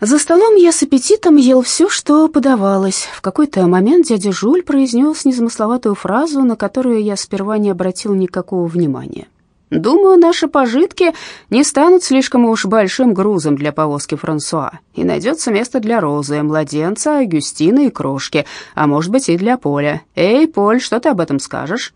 За столом я с аппетитом ел все, что подавалось. В какой-то момент дядя Жуль произнес незамысловатую фразу, на которую я сперва не обратил никакого внимания. «Думаю, наши пожитки не станут слишком уж большим грузом для повозки Франсуа, и найдется место для Розы, младенца, Агюстины и Крошки, а может быть и для Поля. Эй, Поль, что ты об этом скажешь?»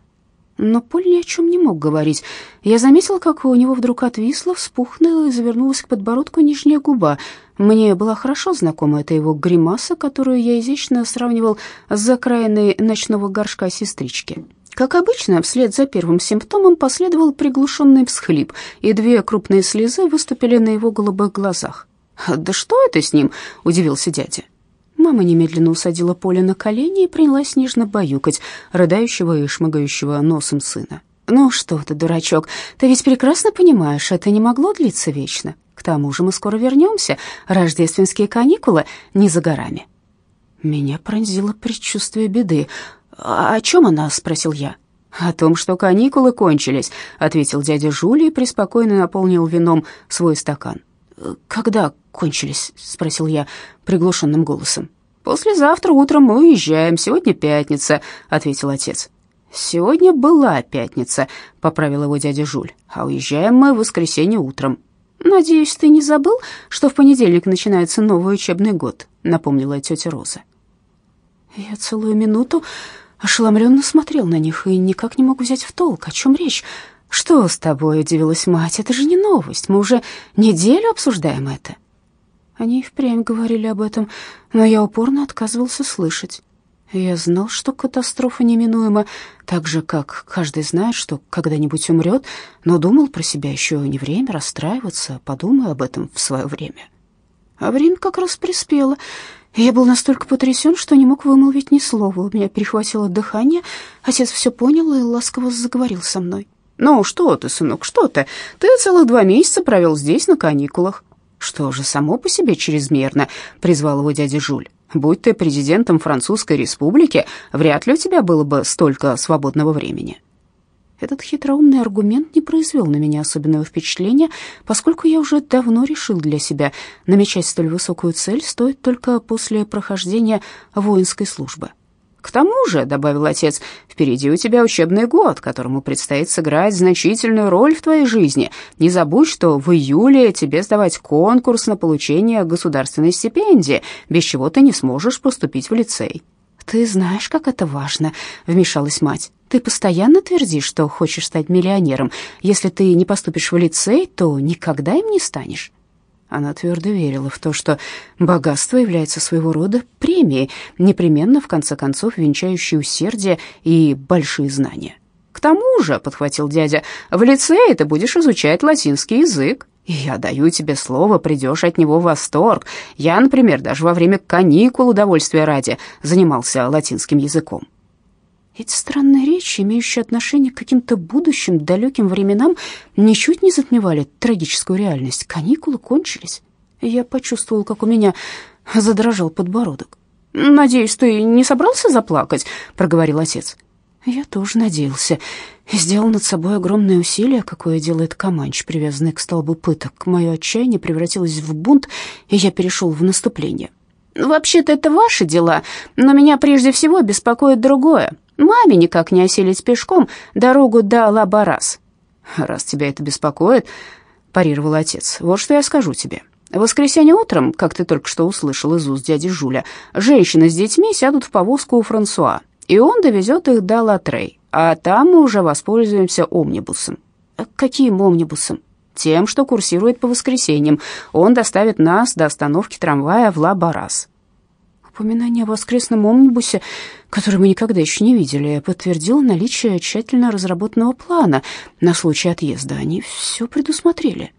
Но Поль ни о чем не мог говорить. Я заметила, как у него вдруг отвисла, вспухнула и завернулась к подбородку нижняя губа. Мне была хорошо знакома эта его гримаса, которую я изящно сравнивал с закраиной ночного горшка сестрички. Как обычно, вслед за первым симптомом последовал приглушенный всхлип, и две крупные слезы выступили на его голубых глазах. «Да что это с ним?» — удивился дядя. Мама немедленно усадила Поля на колени и принялась нежно баюкать рыдающего и шмыгающего носом сына. «Ну что ты, дурачок, ты ведь прекрасно понимаешь, это не могло длиться вечно. К тому же мы скоро вернемся, рождественские каникулы не за горами». Меня пронзило предчувствие беды. «А «О чем она?» — спросил я. «О том, что каникулы кончились», — ответил дядя Жули и преспокойно наполнил вином свой стакан. «Когда кончились?» — спросил я приглушенным голосом. «Послезавтра утром мы уезжаем, сегодня пятница», — ответил отец. «Сегодня была пятница», — поправил его дядя Жуль, «а уезжаем мы в воскресенье утром». «Надеюсь, ты не забыл, что в понедельник начинается новый учебный год», — напомнила тетя Роза. Я целую минуту ошеломленно смотрел на них и никак не мог взять в толк, о чем речь. «Что с тобой?» — удивилась мать. «Это же не новость, мы уже неделю обсуждаем это». Они и впрямь говорили об этом, но я упорно отказывался слышать. Я знал, что катастрофа неминуема, так же, как каждый знает, что когда-нибудь умрет, но думал про себя еще не время расстраиваться, подумай об этом в свое время. А время как раз приспело. Я был настолько потрясен, что не мог вымолвить ни слова. У меня перехватило дыхание. Отец все понял и ласково заговорил со мной. «Ну, что ты, сынок, что ты? Ты целых два месяца провел здесь на каникулах. Что же, само по себе чрезмерно, призвал его дядя Жуль. Будь ты президентом Французской республики, вряд ли у тебя было бы столько свободного времени. Этот хитроумный аргумент не произвел на меня особенного впечатления, поскольку я уже давно решил для себя, намечать столь высокую цель стоит только после прохождения воинской службы. К тому же, добавил отец, впереди у тебя учебный год, которому предстоит сыграть значительную роль в твоей жизни. Не забудь, что в июле тебе сдавать конкурс на получение государственной стипендии, без чего ты не сможешь поступить в лицей. Ты знаешь, как это важно, вмешалась мать. Ты постоянно твердишь, что хочешь стать миллионером. Если ты не поступишь в лицей, то никогда им не станешь. Она твердо верила в то, что богатство является своего рода премией, непременно, в конце концов, венчающей усердие и большие знания. «К тому же», — подхватил дядя, — «в лицее ты будешь изучать латинский язык, и я даю тебе слово, придешь от него в восторг. Я, например, даже во время каникул удовольствия ради занимался латинским языком. Эти странные речи, имеющие отношение к каким-то будущим далеким временам, ничуть не затмевали трагическую реальность. Каникулы кончились. Я почувствовал, как у меня задрожал подбородок. «Надеюсь, ты не собрался заплакать?» — проговорил отец. Я тоже надеялся. Сделал над собой огромное усилие, какое делает Каманч, привязанный к столбу пыток. Мое отчаяние превратилось в бунт, и я перешел в наступление. «Вообще-то это ваши дела, но меня прежде всего беспокоит другое. Маме никак не осилить пешком дорогу до Лабарас. Раз тебя это беспокоит, парировал отец. Вот что я скажу тебе. В воскресенье утром, как ты только что услышал из уст дяди Жуля, женщины с детьми сядут в повозку у Франсуа, и он довезет их до Латрей, а там мы уже воспользуемся омнибусом. Каким омнибусом? Тем, что курсирует по воскресеньям. Он доставит нас до остановки трамвая в Ла-Барас. Упоминание о воскресном омнибусе, который мы никогда еще не видели, подтвердило наличие тщательно разработанного плана на случай отъезда. Они все предусмотрели.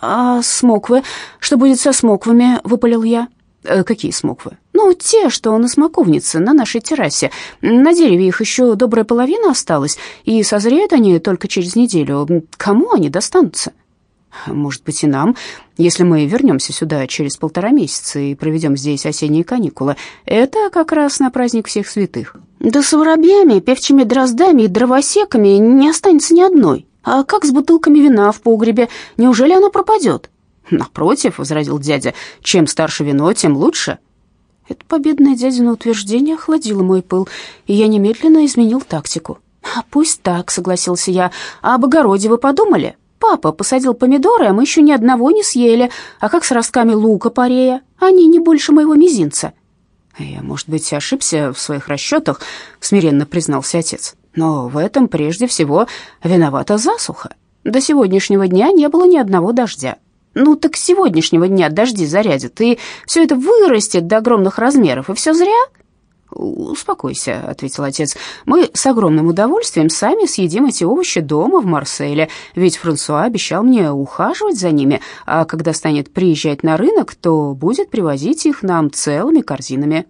«А смоквы? Что будет со смоквами?» — выпалил я. «Э, «Какие смоквы?» «Ну, те, что на смоковнице, на нашей террасе. На дереве их еще добрая половина осталась, и созреют они только через неделю. Кому они достанутся?» Может быть, и нам, если мы вернемся сюда через полтора месяца и проведем здесь осенние каникулы. Это как раз на праздник всех святых. Да с воробьями, певчими дроздами и дровосеками не останется ни одной. А как с бутылками вина в погребе? Неужели оно пропадет? «Напротив», — возразил дядя, — «чем старше вино, тем лучше». Это победное дядино утверждение охладило мой пыл, и я немедленно изменил тактику. «А пусть так», — согласился я. «А об огороде вы подумали? Папа посадил помидоры, а мы еще ни одного не съели. А как с ростками лука-порея? Они не больше моего мизинца». «Я, может быть, ошибся в своих расчетах», — смиренно признался отец. «Но в этом прежде всего виновата засуха. До сегодняшнего дня не было ни одного дождя. Ну так с сегодняшнего дня дожди зарядят, и все это вырастет до огромных размеров, и все зря?» «Успокойся», — ответил отец. «Мы с огромным удовольствием сами съедим эти овощи дома в Марселе, ведь Франсуа обещал мне ухаживать за ними, а когда станет приезжать на рынок, то будет привозить их нам целыми корзинами».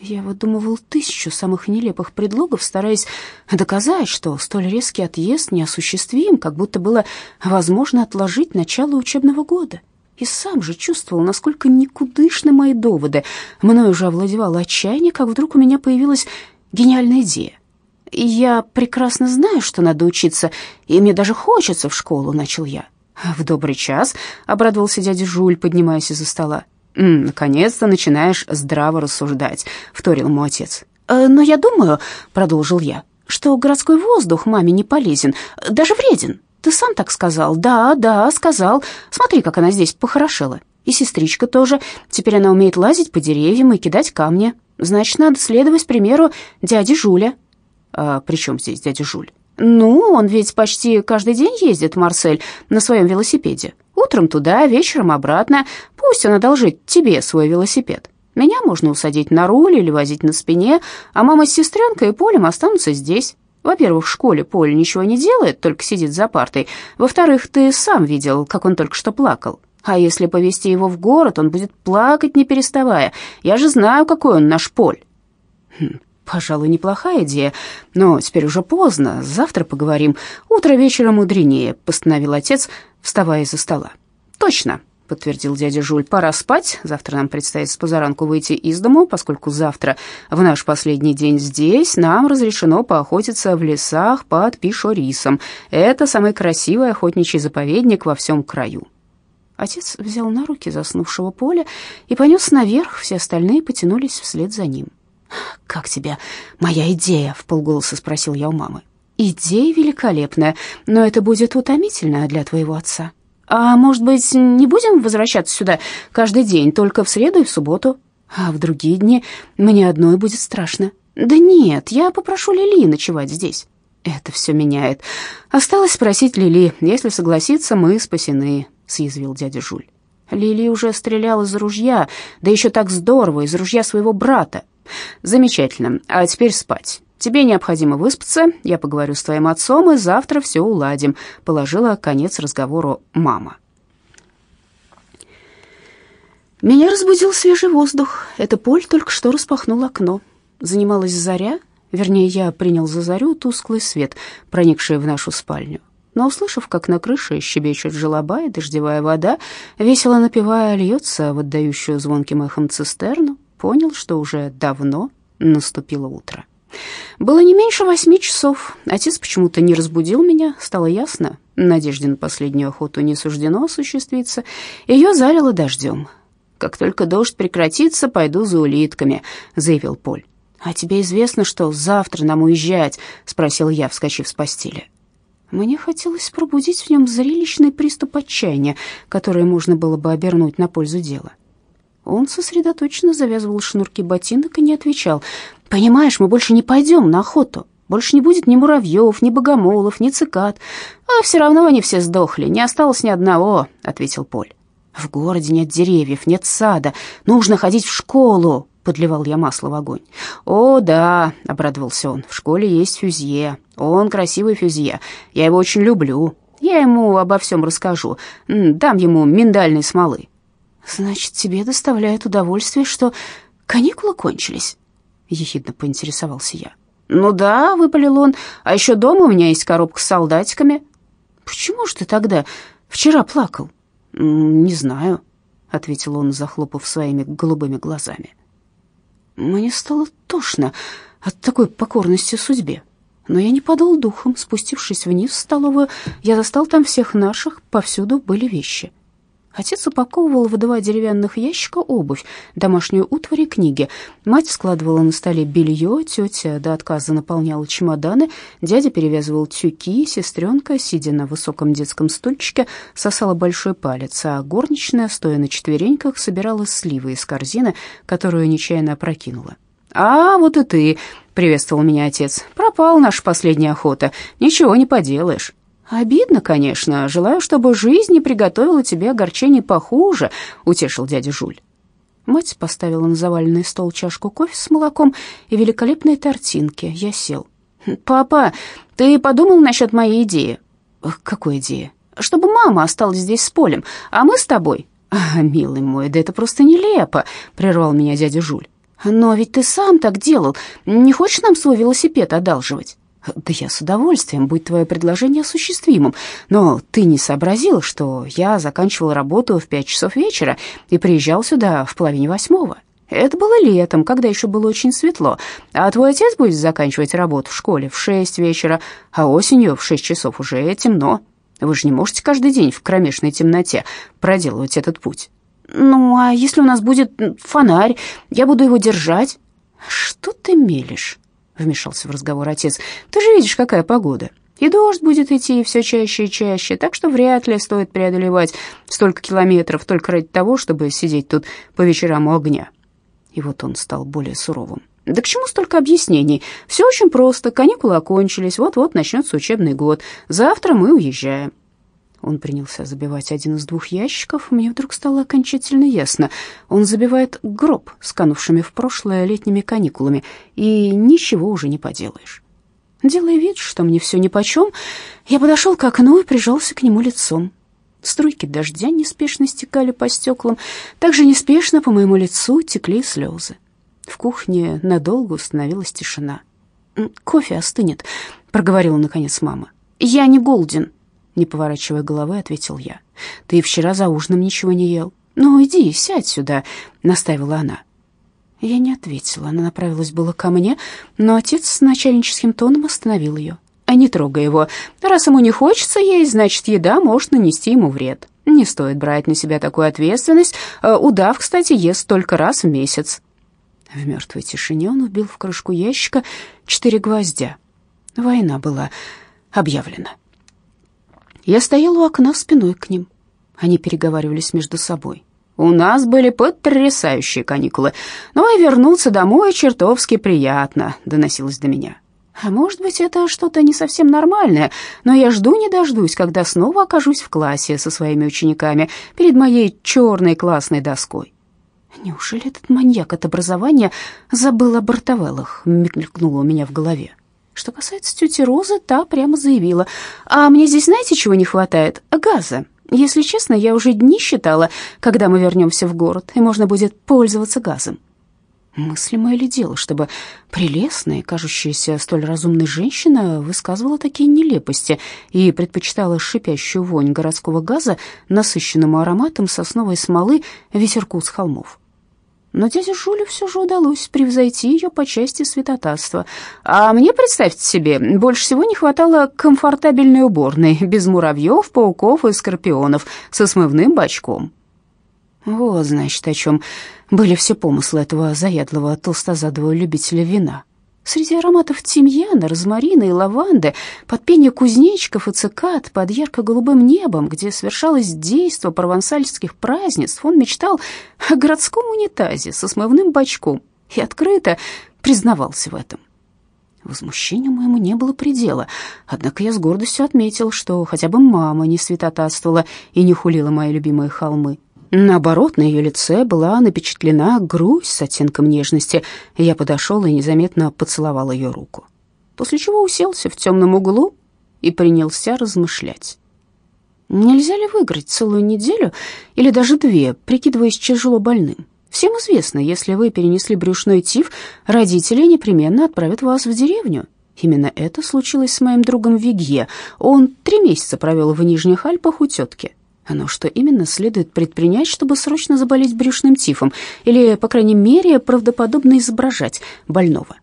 Я выдумывал тысячу самых нелепых предлогов, стараясь доказать, что столь резкий отъезд неосуществим, как будто было возможно отложить начало учебного года. И сам же чувствовал, насколько никудышны мои доводы. Мною уже овладевало отчаяние, как вдруг у меня появилась гениальная идея. «Я прекрасно знаю, что надо учиться, и мне даже хочется в школу», — начал я. «В добрый час», — обрадовался дядя Жуль, поднимаясь из-за стола. «Наконец-то начинаешь здраво рассуждать», — вторил ему отец. «Э, «Но я думаю», — продолжил я, — «что городской воздух маме не полезен, даже вреден. Ты сам так сказал?» «Да, да, сказал. Смотри, как она здесь похорошела. И сестричка тоже. Теперь она умеет лазить по деревьям и кидать камни. Значит, надо следовать примеру дяди Жуля». «А при чем здесь дядя Жуль?» «Ну, он ведь почти каждый день ездит Марсель на своем велосипеде. Утром туда, вечером обратно. Пусть он одолжит тебе свой велосипед. Меня можно усадить на руль или возить на спине, а мама с сестренкой и Полем останутся здесь. Во-первых, в школе Поль ничего не делает, только сидит за партой. Во-вторых, ты сам видел, как он только что плакал. А если повезти его в город, он будет плакать, не переставая. Я же знаю, какой он наш Поль. Хм, пожалуй, неплохая идея, но теперь уже поздно. Завтра поговорим. Утро вечера мудренее, постановил отец, вставая из-за стола. Точно, подтвердил дядя Жуль. «Пора спать. Завтра нам предстоит с позаранку выйти из дому, поскольку завтра, в наш последний день здесь, нам разрешено поохотиться в лесах под Пишорисом. Это самый красивый охотничий заповедник во всем краю». Отец взял на руки заснувшего поля и понес наверх, все остальные потянулись вслед за ним. «Как тебе моя идея?» — в полголоса спросил я у мамы. «Идея великолепная, но это будет утомительно для твоего отца». А может быть, не будем возвращаться сюда каждый день, только в среду и в субботу? А в другие дни мне одной будет страшно. Да нет, я попрошу Лили ночевать здесь. Это все меняет. Осталось спросить Лили. Если согласится, мы спасены, съязвил дядя Жуль. Лили уже стреляла из ружья, да еще так здорово, из ружья своего брата. Замечательно. А теперь спать. Тебе необходимо выспаться, я поговорю с твоим отцом, и завтра все уладим», — положила конец разговору мама. Меня разбудил свежий воздух. Это Поль только что распахнул окно. Занималась заря, вернее, я принял за зарю тусклый свет, проникший в нашу спальню. Но, услышав, как на крыше щебечет желоба и дождевая вода, весело напевая, льется в отдающую звонким эхом цистерну, понял, что уже давно наступило утро. Было не меньше восьми часов. Отец почему-то не разбудил меня, стало ясно. Надежде на последнюю охоту не суждено осуществиться. Ее залило дождем. «Как только дождь прекратится, пойду за улитками», — заявил Поль. «А тебе известно, что завтра нам уезжать?» — спросил я, вскочив с постели. Мне хотелось пробудить в нем зрелищный приступ отчаяния, который можно было бы обернуть на пользу дела. Он сосредоточенно завязывал шнурки ботинок и не отвечал. «Понимаешь, мы больше не пойдем на охоту. Больше не будет ни муравьев, ни богомолов, ни цикад. А все равно они все сдохли, не осталось ни одного», — ответил Поль. «В городе нет деревьев, нет сада. Нужно ходить в школу», — подливал я масло в огонь. «О, да», — обрадовался он, — «в школе есть фюзье. Он красивый фюзье. Я его очень люблю. Я ему обо всем расскажу. Дам ему миндальной смолы. «Значит, тебе доставляет удовольствие, что каникулы кончились?» — ехидно поинтересовался я. «Ну да», — выпалил он, — «а еще дома у меня есть коробка с солдатиками». «Почему же ты тогда вчера плакал?» «Не знаю», — ответил он, захлопав своими голубыми глазами. Мне стало тошно от такой покорности судьбе. Но я не подал духом. Спустившись вниз в столовую, я застал там всех наших, повсюду были вещи. Отец упаковывал в два деревянных ящика обувь, домашнюю утварь и книги. Мать складывала на столе белье, тетя до отказа наполняла чемоданы, дядя перевязывал тюки, сестренка, сидя на высоком детском стульчике, сосала большой палец, а горничная, стоя на четвереньках, собирала сливы из корзины, которую нечаянно опрокинула. «А, вот и ты!» — приветствовал меня отец. «Пропала наша последняя охота. Ничего не поделаешь». «Обидно, конечно. Желаю, чтобы жизнь не приготовила тебе огорчений похуже», — утешил дядя Жуль. Мать поставила на заваленный стол чашку кофе с молоком и великолепные тортинки. Я сел. «Папа, ты подумал насчет моей идеи?» «Какой идеи?» «Чтобы мама осталась здесь с Полем, а мы с тобой». «А, милый мой, да это просто нелепо», — прервал меня дядя Жуль. «Но ведь ты сам так делал. Не хочешь нам свой велосипед одалживать?» Да я с удовольствием, будь твое предложение осуществимым. Но ты не сообразил, что я заканчивал работу в пять часов вечера и приезжал сюда в половине восьмого. Это было летом, когда еще было очень светло. А твой отец будет заканчивать работу в школе в шесть вечера, а осенью в шесть часов уже темно. Вы же не можете каждый день в кромешной темноте проделывать этот путь. Ну, а если у нас будет фонарь, я буду его держать. Что ты мелешь? Вмешался в разговор отец. «Ты же видишь, какая погода. И дождь будет идти все чаще и чаще, так что вряд ли стоит преодолевать столько километров только ради того, чтобы сидеть тут по вечерам у огня». И вот он стал более суровым. «Да к чему столько объяснений? Все очень просто. Каникулы окончились, вот-вот начнется учебный год. Завтра мы уезжаем. Он принялся забивать один из двух ящиков. Мне вдруг стало окончательно ясно. Он забивает гроб с канувшими в прошлое летними каникулами, и ничего уже не поделаешь. Делая вид, что мне все нипочем, я подошел к окну и прижался к нему лицом. Струйки дождя неспешно стекали по стеклам, так же неспешно по моему лицу текли слезы. В кухне надолго установилась тишина. «Кофе остынет», — проговорила наконец мама. «Я не голоден», не поворачивая головы, ответил я. «Ты вчера за ужином ничего не ел?» «Ну, иди, сядь сюда», — наставила она. Я не ответила. Она направилась было ко мне, но отец с начальническим тоном остановил ее. «А не трогай его. Раз ему не хочется есть, значит, еда может нанести ему вред. Не стоит брать на себя такую ответственность. Э, удав, кстати, ест только раз в месяц». В мертвой тишине он убил в крышку ящика четыре гвоздя. Война была объявлена. Я стоял у окна спиной к ним. Они переговаривались между собой. У нас были потрясающие каникулы, но и вернуться домой чертовски приятно, доносилось до меня. А может быть, это что-то не совсем нормальное, но я жду не дождусь, когда снова окажусь в классе со своими учениками перед моей черной классной доской. Неужели этот маньяк от образования забыл о Бартовеллах, мелькнуло у меня в голове. Что касается тети Розы, та прямо заявила, «А мне здесь знаете, чего не хватает? Газа. Если честно, я уже дни считала, когда мы вернемся в город, и можно будет пользоваться газом». Мыслимое ли дело, чтобы прелестная, кажущаяся столь разумной женщина высказывала такие нелепости и предпочитала шипящую вонь городского газа насыщенному ароматом сосновой смолы ветерку с холмов? Но дяде Жулю все же удалось превзойти ее по части святотатства. А мне, представьте себе, больше всего не хватало комфортабельной уборной, без муравьев, пауков и скорпионов, со смывным бачком. Вот, значит, о чем были все помыслы этого заядлого толстозадого любителя вина. Среди ароматов тимьяна, розмарина и лаванды, под пение кузнечиков и цикад, под ярко-голубым небом, где совершалось действо провансальских празднеств, он мечтал о городском унитазе со смывным бачком и открыто признавался в этом. Возмущению моему не было предела, однако я с гордостью отметил, что хотя бы мама не святотатствовала и не хулила мои любимые холмы. Наоборот, на ее лице была напечатлена грусть с оттенком нежности. Я подошел и незаметно поцеловал ее руку, после чего уселся в темном углу и принялся размышлять. Нельзя ли выиграть целую неделю или даже две, прикидываясь тяжело больным? Всем известно, если вы перенесли брюшной тиф, родители непременно отправят вас в деревню. Именно это случилось с моим другом Вигье. Он три месяца провел в Нижних Альпах у тетки. Но что именно следует предпринять, чтобы срочно заболеть брюшным тифом или, по крайней мере, правдоподобно изображать больного?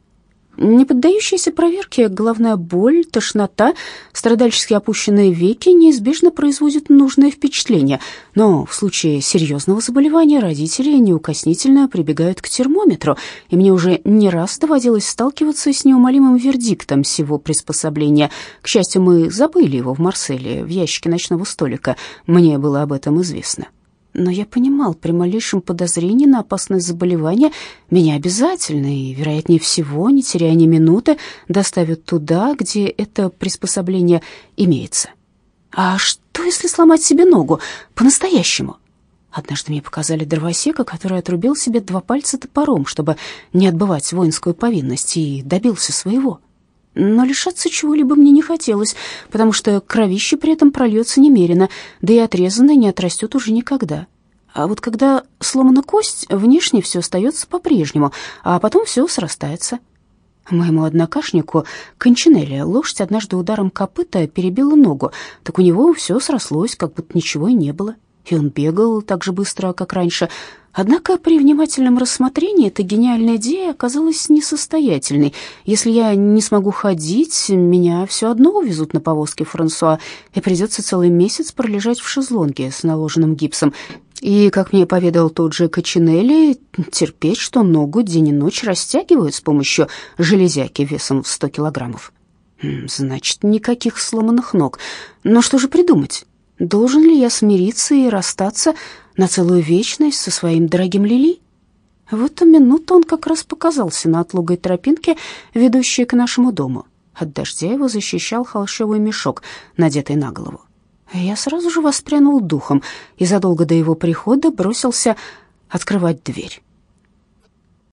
Не поддающиеся проверке головная боль, тошнота, страдальчески опущенные веки неизбежно производят нужное впечатление, но в случае серьезного заболевания родители неукоснительно прибегают к термометру, и мне уже не раз доводилось сталкиваться с неумолимым вердиктом всего приспособления. К счастью, мы забыли его в Марселе, в ящике ночного столика, мне было об этом известно. Но я понимал, при малейшем подозрении на опасность заболевания меня обязательно и, вероятнее всего, не теряя ни минуты, доставят туда, где это приспособление имеется. А что, если сломать себе ногу по-настоящему? Однажды мне показали дровосека, который отрубил себе два пальца топором, чтобы не отбывать воинскую повинность, и добился своего. Но лишаться чего-либо мне не хотелось, потому что кровище при этом прольется немерено, да и отрезанное не отрастет уже никогда. А вот когда сломана кость, внешне все остается по-прежнему, а потом все срастается. Моему однокашнику Кончинелли лошадь однажды ударом копыта перебила ногу, так у него все срослось, как будто ничего и не было. И он бегал так же быстро, как раньше, Однако при внимательном рассмотрении эта гениальная идея оказалась несостоятельной. Если я не смогу ходить, меня все одно увезут на повозке Франсуа, и придется целый месяц пролежать в шезлонге с наложенным гипсом. И, как мне поведал тот же Качинелли, терпеть, что ногу день и ночь растягивают с помощью железяки весом в 100 килограммов. Значит, никаких сломанных ног. Но что же придумать? Должен ли я смириться и расстаться на целую вечность со своим дорогим Лили? В эту минуту он как раз показался на отлогой тропинке, ведущей к нашему дому. От дождя его защищал холщовый мешок, надетый на голову. Я сразу же воспрянул духом и задолго до его прихода бросился открывать дверь.